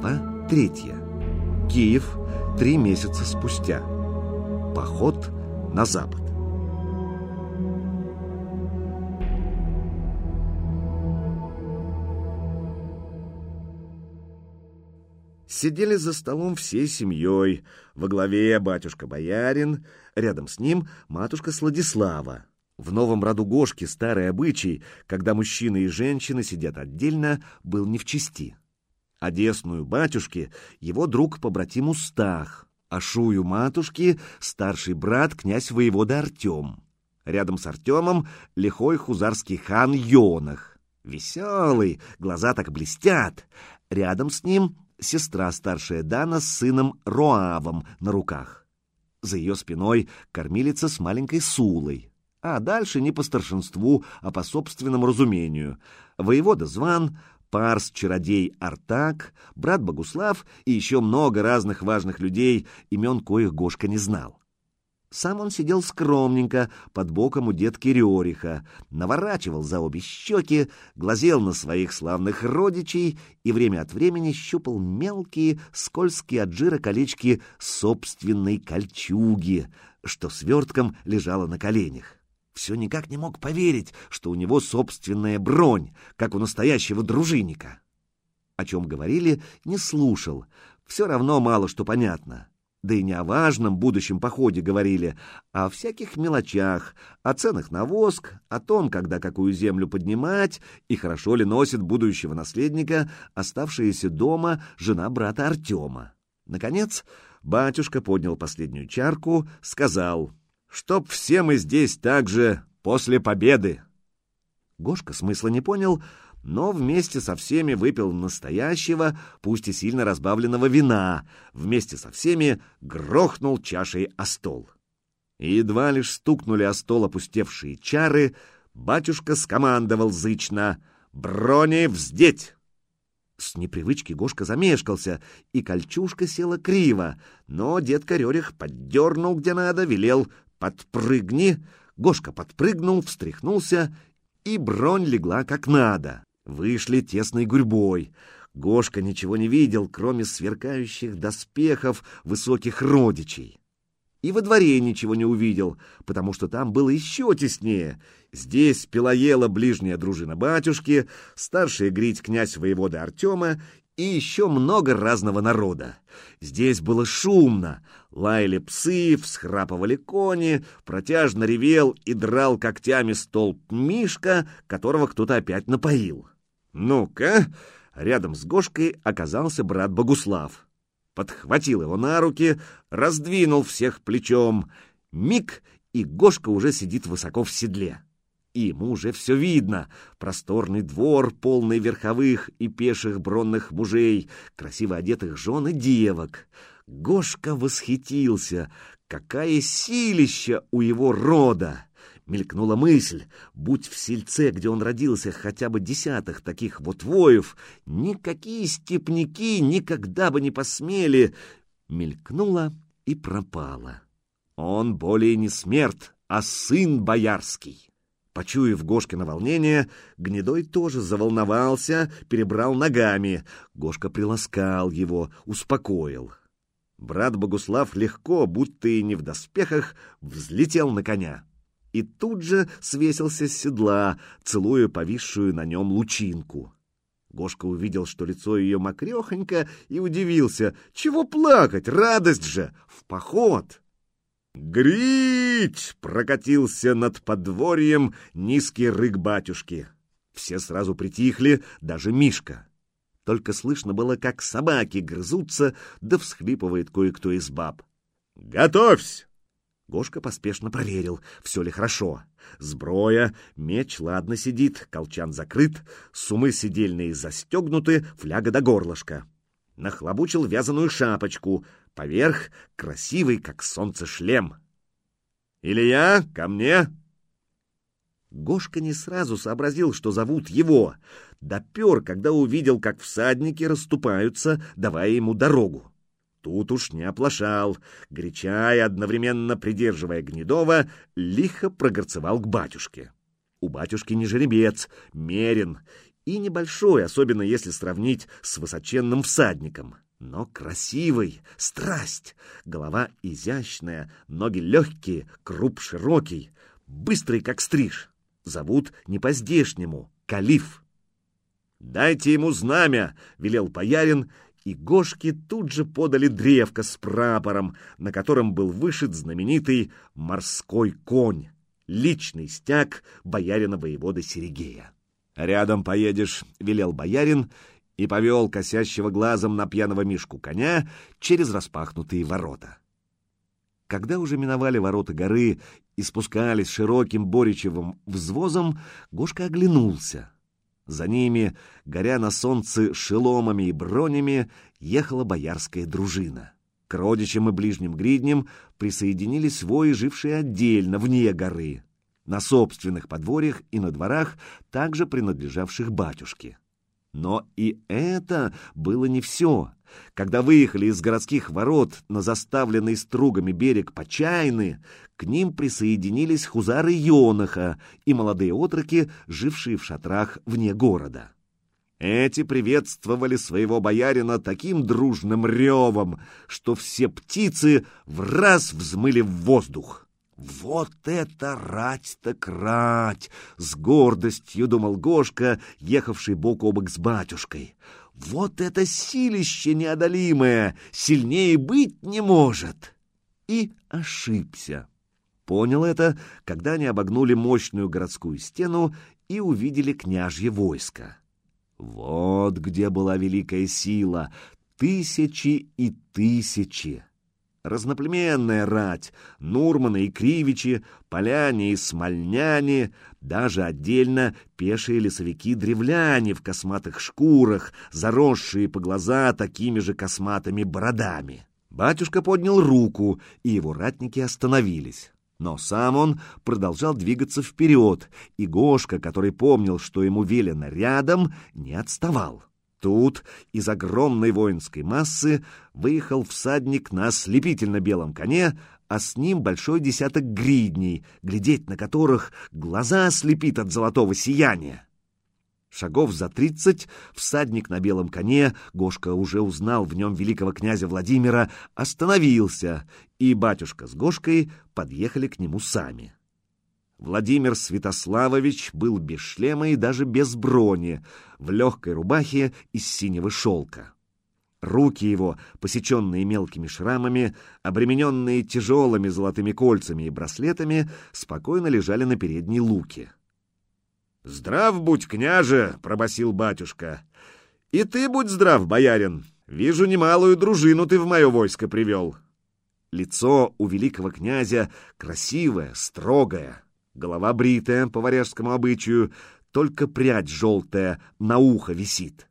Глава третья. Киев три месяца спустя. Поход на запад. Сидели за столом всей семьей, во главе батюшка-боярин, рядом с ним матушка Сладислава. В новом роду Гошки старый обычай, когда мужчины и женщины сидят отдельно, был не в чести. Одесную батюшки его друг-побратим Устах, а шую матушки старший брат князь воевода Артем. Рядом с Артемом лихой хузарский хан Йонах. Веселый, глаза так блестят. Рядом с ним сестра старшая Дана с сыном Роавом на руках. За ее спиной кормилица с маленькой Сулой. А дальше не по старшинству, а по собственному разумению. Воевода Зван, Парс-чародей Артак, брат Богуслав и еще много разных важных людей, имен коих Гошка не знал. Сам он сидел скромненько под боком у детки Рериха, наворачивал за обе щеки, глазел на своих славных родичей и время от времени щупал мелкие, скользкие от жира колечки собственной кольчуги, что свертком лежало на коленях все никак не мог поверить, что у него собственная бронь, как у настоящего дружинника. О чем говорили, не слушал, все равно мало что понятно. Да и не о важном будущем походе говорили, а о всяких мелочах, о ценах на воск, о том, когда какую землю поднимать и хорошо ли носит будущего наследника оставшаяся дома жена брата Артема. Наконец, батюшка поднял последнюю чарку, сказал — чтоб все мы здесь также после победы. Гошка смысла не понял, но вместе со всеми выпил настоящего, пусть и сильно разбавленного вина, вместе со всеми грохнул чашей о стол. И едва лишь стукнули о стол опустевшие чары, батюшка скомандовал зычно «Брони вздеть!» С непривычки Гошка замешкался, и кольчушка села криво, но дед Корерих поддернул где надо, велел «Подпрыгни!» Гошка подпрыгнул, встряхнулся, и бронь легла как надо. Вышли тесной гурьбой. Гошка ничего не видел, кроме сверкающих доспехов высоких родичей. И во дворе ничего не увидел, потому что там было еще теснее. Здесь пилоела ближняя дружина батюшки, старшая грить князь воевода Артема и еще много разного народа. Здесь было шумно, лаяли псы, всхрапывали кони, протяжно ревел и драл когтями столб Мишка, которого кто-то опять напоил. «Ну-ка!» Рядом с Гошкой оказался брат Богуслав. Подхватил его на руки, раздвинул всех плечом. Миг, и Гошка уже сидит высоко в седле. И ему уже все видно. Просторный двор, полный верховых и пеших бронных мужей, красиво одетых жен и девок. Гошка восхитился. Какая силища у его рода! Мелькнула мысль, будь в сельце, где он родился, хотя бы десятых таких вот воев, никакие степняки никогда бы не посмели. Мелькнула и пропала. Он более не смерть, а сын боярский. Почуяв Гошкино волнение, Гнедой тоже заволновался, перебрал ногами. Гошка приласкал его, успокоил. Брат Богуслав легко, будто и не в доспехах, взлетел на коня. И тут же свесился с седла, целуя повисшую на нем лучинку. Гошка увидел, что лицо ее мокрехонько, и удивился. «Чего плакать? Радость же! В поход!» «Грить!» — прокатился над подворьем низкий рык батюшки. Все сразу притихли, даже Мишка. Только слышно было, как собаки грызутся, да всхлипывает кое-кто из баб. «Готовься!» Гошка поспешно проверил, все ли хорошо. Сброя, меч ладно сидит, колчан закрыт, сумы сидельные застегнуты, фляга до горлышка. Нахлобучил вязаную шапочку, Поверх красивый, как солнце, шлем. «Илья, ко мне!» Гошка не сразу сообразил, что зовут его. Допер, когда увидел, как всадники расступаются, давая ему дорогу. Тут уж не оплошал. Гречай, одновременно придерживая Гнедова, лихо прогорцевал к батюшке. У батюшки не жеребец, мерен, и небольшой, особенно если сравнить с высоченным всадником. Но красивый, страсть, голова изящная, ноги легкие, круп широкий, быстрый, как стриж. Зовут не по-здешнему — Калиф. «Дайте ему знамя!» — велел Боярин, и Гошки тут же подали древко с прапором, на котором был вышит знаменитый морской конь, личный стяг боярина воевода Серегея. «Рядом поедешь», — велел боярин, и повел косящего глазом на пьяного мишку коня через распахнутые ворота. Когда уже миновали ворота горы и спускались широким боричевым взвозом, Гошка оглянулся. За ними, горя на солнце шеломами и бронями, ехала боярская дружина. К родичам и ближним гридням присоединились вои, жившие отдельно, вне горы, на собственных подворьях и на дворах, также принадлежавших батюшке. Но и это было не все. Когда выехали из городских ворот на заставленный стругами берег Почайны, к ним присоединились хузары Йонаха и молодые отроки, жившие в шатрах вне города. Эти приветствовали своего боярина таким дружным ревом, что все птицы в раз взмыли в воздух. «Вот это рать так рать!» — с гордостью думал Гошка, ехавший бок о бок с батюшкой. «Вот это силище неодолимое! Сильнее быть не может!» И ошибся. Понял это, когда они обогнули мощную городскую стену и увидели княжье войско. Вот где была великая сила — тысячи и тысячи. Разноплеменная рать, Нурманы и Кривичи, поляне и смольняне, даже отдельно пешие лесовики-древляне в косматых шкурах, заросшие по глаза такими же косматыми бородами. Батюшка поднял руку, и его ратники остановились. Но сам он продолжал двигаться вперед, и Гошка, который помнил, что ему велено рядом, не отставал. Тут из огромной воинской массы выехал всадник на ослепительно белом коне, а с ним большой десяток гридней, глядеть на которых глаза ослепит от золотого сияния. Шагов за тридцать всадник на белом коне, Гошка уже узнал в нем великого князя Владимира, остановился, и батюшка с Гошкой подъехали к нему сами. Владимир Святославович был без шлема и даже без брони, в легкой рубахе из синего шелка. Руки его, посеченные мелкими шрамами, обремененные тяжелыми золотыми кольцами и браслетами, спокойно лежали на передней луке. «Здрав будь, княже!» — пробасил батюшка. «И ты будь здрав, боярин! Вижу, немалую дружину ты в мое войско привел!» Лицо у великого князя красивое, строгое, голова бритая по варяжскому обычаю, только прядь желтая на ухо висит.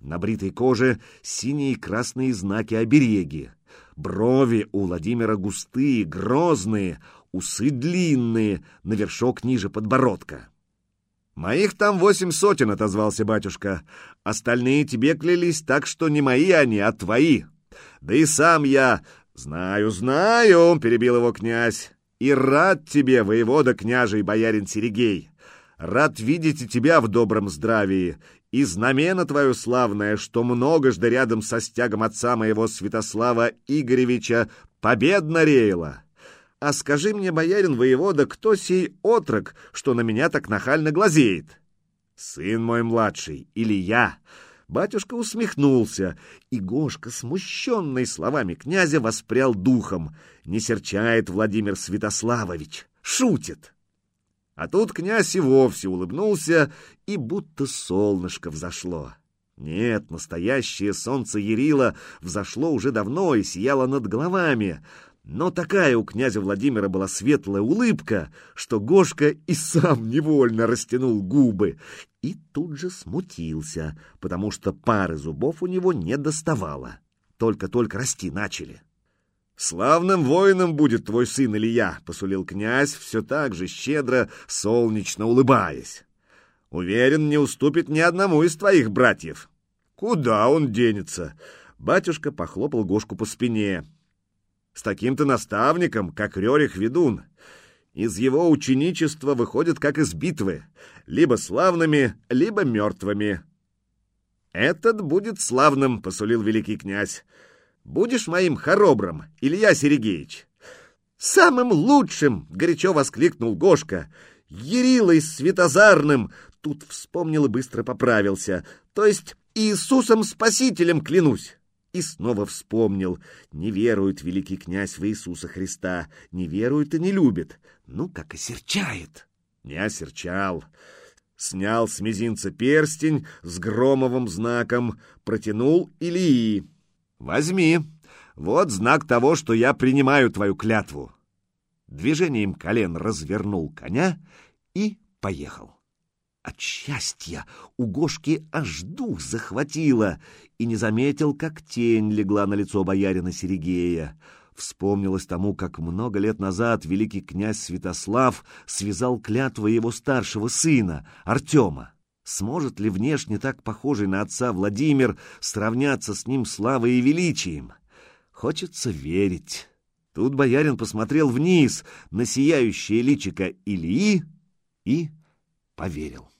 На бритой коже синие и красные знаки обереги. Брови у Владимира густые, грозные, усы длинные, на вершок ниже подбородка. «Моих там восемь сотен», — отозвался батюшка. «Остальные тебе клялись так, что не мои они, а твои. Да и сам я...» «Знаю, знаю», — перебил его князь. И рад тебе, воевода, княжий, боярин Серегей. Рад видеть и тебя в добром здравии, и знамена твое славное, что много жда рядом со стягом отца моего Святослава Игоревича победно реяло. А скажи мне, боярин воевода, кто сей отрок, что на меня так нахально глазеет? Сын мой младший, или я, Батюшка усмехнулся, и Гошка, смущенный словами князя, воспрял духом. Не серчает Владимир Святославович, шутит. А тут князь и вовсе улыбнулся, и будто солнышко взошло. Нет, настоящее солнце Ярила взошло уже давно и сияло над головами, но такая у князя Владимира была светлая улыбка, что Гошка и сам невольно растянул губы и тут же смутился, потому что пары зубов у него не доставало. Только-только расти начали. «Славным воином будет твой сын Илья», — посулил князь, все так же щедро, солнечно улыбаясь. «Уверен, не уступит ни одному из твоих братьев». «Куда он денется?» Батюшка похлопал Гошку по спине. С таким-то наставником, как Рерих Ведун. Из его ученичества выходят как из битвы, либо славными, либо мертвыми. «Этот будет славным», — посулил великий князь. «Будешь моим хоробром, Илья Сергеевич?» «Самым лучшим!» — горячо воскликнул Гошка. «Ярилой Светозарным!» Тут вспомнил и быстро поправился. «То есть Иисусом Спасителем клянусь!» И снова вспомнил. Не верует великий князь в Иисуса Христа, не верует и не любит. Ну, как осерчает. Не осерчал. Снял с мизинца перстень с громовым знаком, протянул Илии. «Возьми, вот знак того, что я принимаю твою клятву». Движением колен развернул коня и поехал. От счастья у Гошки аж дух захватило, и не заметил, как тень легла на лицо боярина Серегея. Вспомнилось тому, как много лет назад великий князь Святослав связал клятвы его старшего сына, Артема. Сможет ли внешне так похожий на отца Владимир сравняться с ним славой и величием? Хочется верить. Тут боярин посмотрел вниз на сияющее личико Ильи и поверил.